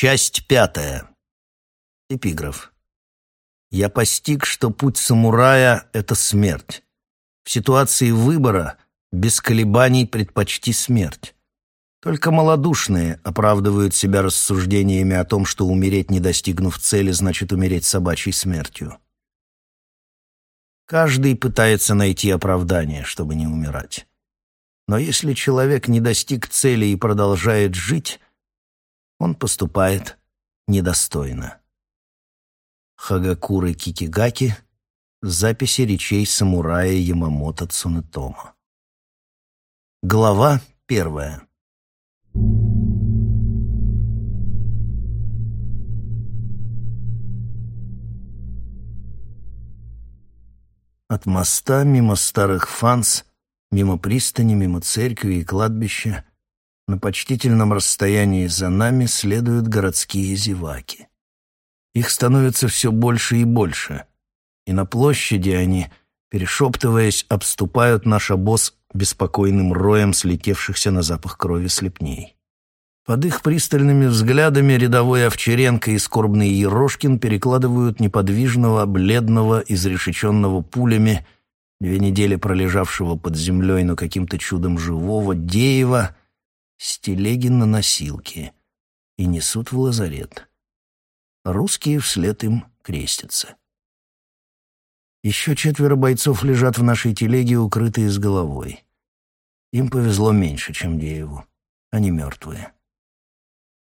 Часть пятая. Эпиграф. Я постиг, что путь самурая — это смерть. В ситуации выбора без колебаний предпочти смерть. Только малодушные оправдывают себя рассуждениями о том, что умереть, не достигнув цели, значит умереть собачьей смертью. Каждый пытается найти оправдание, чтобы не умирать. Но если человек не достиг цели и продолжает жить, он поступает недостойно. Хагакуры Кикигаки. Записи речей самурая Ямамото Цунетома. Глава первая. От моста мимо старых фанс, мимо пристани, мимо церкви и кладбища на почтительном расстоянии за нами следуют городские зеваки. Их становится все больше и больше, и на площади они, перешептываясь, обступают наш обоз беспокойным роем слетевшихся на запах крови слепней. Под их пристальными взглядами рядовой Овчаренко и скорбный Ерошкин перекладывают неподвижного, бледного, изрешеченного пулями, две недели пролежавшего под землей, но каким-то чудом живого, Деева с телеги на носилки и несут в лазарет. Русские вслед им крестятся. Еще четверо бойцов лежат в нашей телеге, укрытые с головой. Им повезло меньше, чем Дееву. Они мертвые.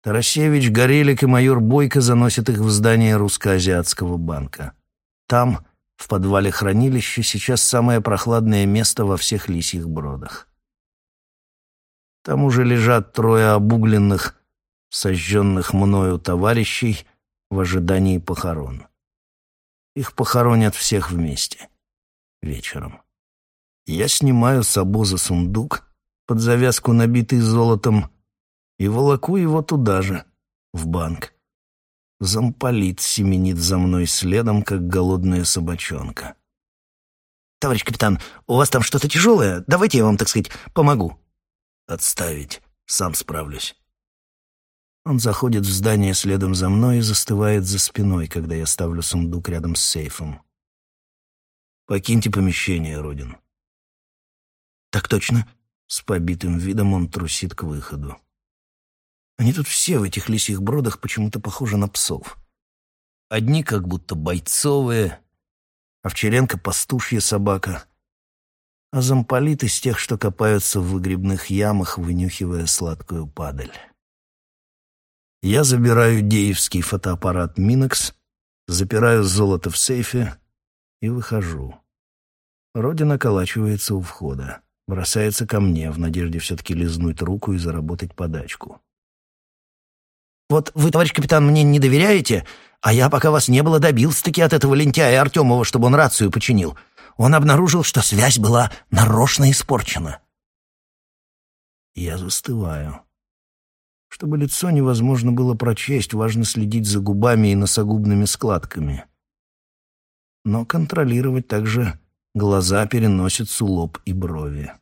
Тарасевич, Горелик и майор Бойко заносят их в здание русско-азиатского банка. Там, в подвале хранилища, сейчас самое прохладное место во всех лисьих бродах. Там уже лежат трое обугленных, сожженных мною товарищей в ожидании похорон. Их похоронят всех вместе. Вечером. Я снимаю с обоза сундук, под завязку набитый золотом, и волоку его туда же, в банк. Замполит семенит за мной следом, как голодная собачонка. «Товарищ капитан, у вас там что-то тяжелое? Давайте я вам, так сказать, помогу». «Отставить. Сам справлюсь». Он заходит в здание следом за мной и застывает за спиной, когда я ставлю сундук рядом с сейфом. «Покиньте помещение, Родин». «Так точно». С побитым видом он трусит к выходу. Они тут все в этих лисьих бродах почему-то похожи на псов. Одни как будто бойцовые, Овчаренко — пастушья собака — а замполит из тех, что копаются в выгребных ямах, вынюхивая сладкую падаль. Я забираю деевский фотоаппарат «Минекс», запираю золото в сейфе и выхожу. Родина околачивается у входа, бросается ко мне в надежде все-таки лизнуть руку и заработать подачку. «Вот вы, товарищ капитан, мне не доверяете, а я, пока вас не было, добился-таки от этого лентяя Артемова, чтобы он рацию починил он обнаружил, что связь была нарочно испорчена. Я застываю. Чтобы лицо невозможно было прочесть, важно следить за губами и носогубными складками. Но контролировать также глаза, переносицу, лоб и брови.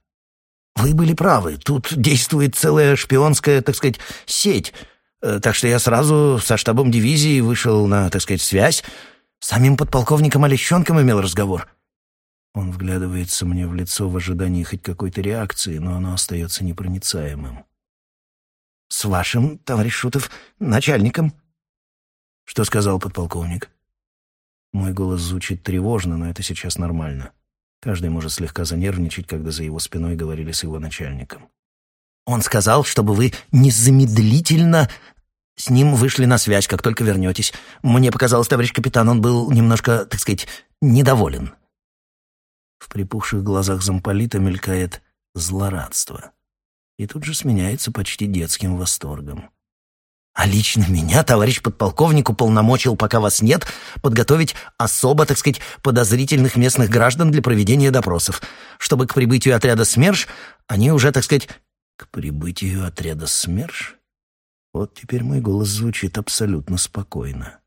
«Вы были правы. Тут действует целая шпионская, так сказать, сеть. Э, так что я сразу со штабом дивизии вышел на, так сказать, связь. С самим подполковником Олещенком имел разговор. Он вглядывается мне в лицо в ожидании хоть какой-то реакции, но оно остается непроницаемым. «С вашим, товарищ Шутов, начальником?» «Что сказал подполковник?» Мой голос звучит тревожно, но это сейчас нормально. Каждый может слегка занервничать, когда за его спиной говорили с его начальником. «Он сказал, чтобы вы незамедлительно с ним вышли на связь, как только вернетесь. Мне показалось, товарищ капитан, он был немножко, так сказать, недоволен». В припухших глазах замполита мелькает злорадство. И тут же сменяется почти детским восторгом. А лично меня, товарищ подполковник, уполномочил, пока вас нет, подготовить особо, так сказать, подозрительных местных граждан для проведения допросов, чтобы к прибытию отряда СМЕРШ они уже, так сказать... К прибытию отряда СМЕРШ? Вот теперь мой голос звучит абсолютно спокойно.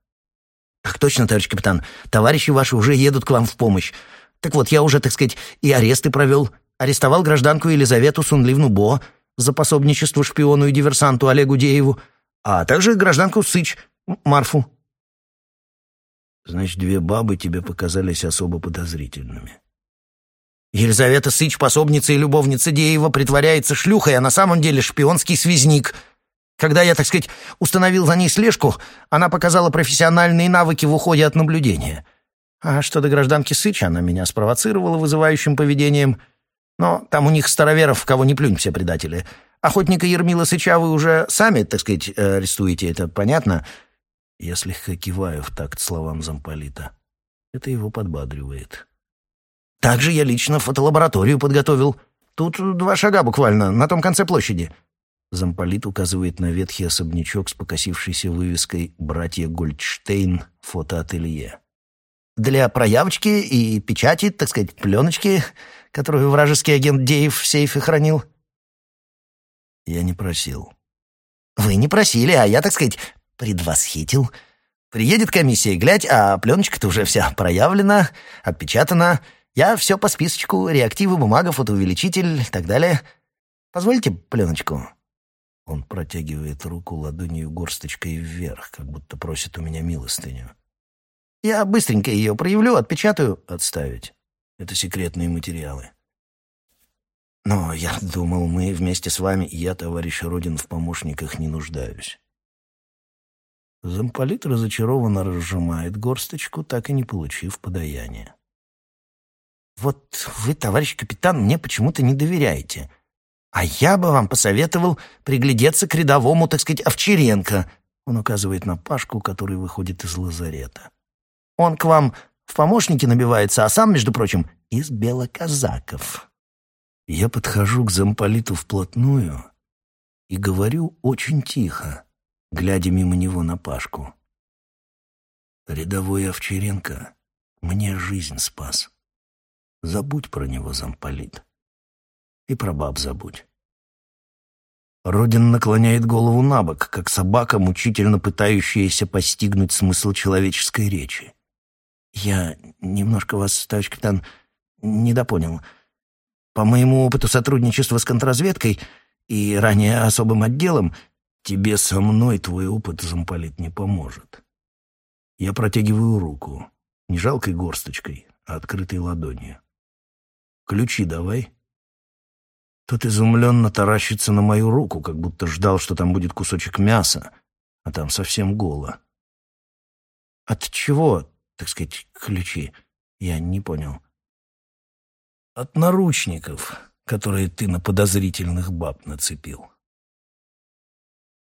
«Так точно, товарищ капитан. Товарищи ваши уже едут к вам в помощь. Так вот, я уже, так сказать, и аресты провел. Арестовал гражданку Елизавету Сунливну Бо за пособничество шпиону и диверсанту Олегу Дееву. а также гражданку Сыч, Марфу. Значит, две бабы тебе показались особо подозрительными. Елизавета Сыч, пособница и любовница Деева, притворяется шлюхой, а на самом деле шпионский связник. Когда я, так сказать, установил за ней слежку, она показала профессиональные навыки в уходе от наблюдения. А что до гражданки Сыч, она меня спровоцировала вызывающим поведением. Но там у них староверов, кого не плюнь, все предатели. Охотника Ермила Сыча вы уже сами, так сказать, э, арестуете, это понятно?» Я слегка киваю в такт словам замполита. Это его подбадривает. Также я лично фотолабораторию подготовил. Тут два шага буквально, на том конце площади». Замполит указывает на ветхий особнячок с покосившейся вывеской «Братья Гольдштейн. Фотоателье». «Для проявочки и печати, так сказать, пленочки, которую вражеский агент Деев в сейфе хранил». «Я не просил». «Вы не просили, а я, так сказать, предвосхитил. Приедет комиссия, глядь, а пленочка-то уже вся проявлена, отпечатана». Я все по списочку, реактивы, бумага, фотоувеличитель и так далее. Позвольте пленочку?» Он протягивает руку ладонью горсточкой вверх, как будто просит у меня милостыню. «Я быстренько ее проявлю, отпечатаю». «Отставить. Это секретные материалы». «Но я думал, мы вместе с вами...» «Я, товарищ Родин, в помощниках не нуждаюсь». Замполит разочарованно разжимает горсточку, так и не получив подаяния. Вот вы, товарищ капитан, мне почему-то не доверяете. А я бы вам посоветовал приглядеться к рядовому, так сказать, Овчаренко. Он указывает на Пашку, который выходит из лазарета. Он к вам в помощники набивается, а сам, между прочим, из белоказаков. Я подхожу к замполиту вплотную и говорю очень тихо, глядя мимо него на Пашку. Рядовой Овчаренко мне жизнь спас. Забудь про него, замполит. И про баб забудь. Родин наклоняет голову на бок, как собака, мучительно пытающаяся постигнуть смысл человеческой речи. «Я немножко вас, товарищ капитан, недопонял. По моему опыту сотрудничества с контрразведкой и ранее особым отделом, тебе со мной твой опыт, замполит, не поможет. Я протягиваю руку, не жалкой горсточкой, а открытой ладонью. Ключи давай». Тот изумленно таращится на мою руку, как будто ждал, что там будет кусочек мяса, а там совсем голо. «От чего, так сказать, ключи?» Я не понял. «От наручников, которые ты на подозрительных баб нацепил».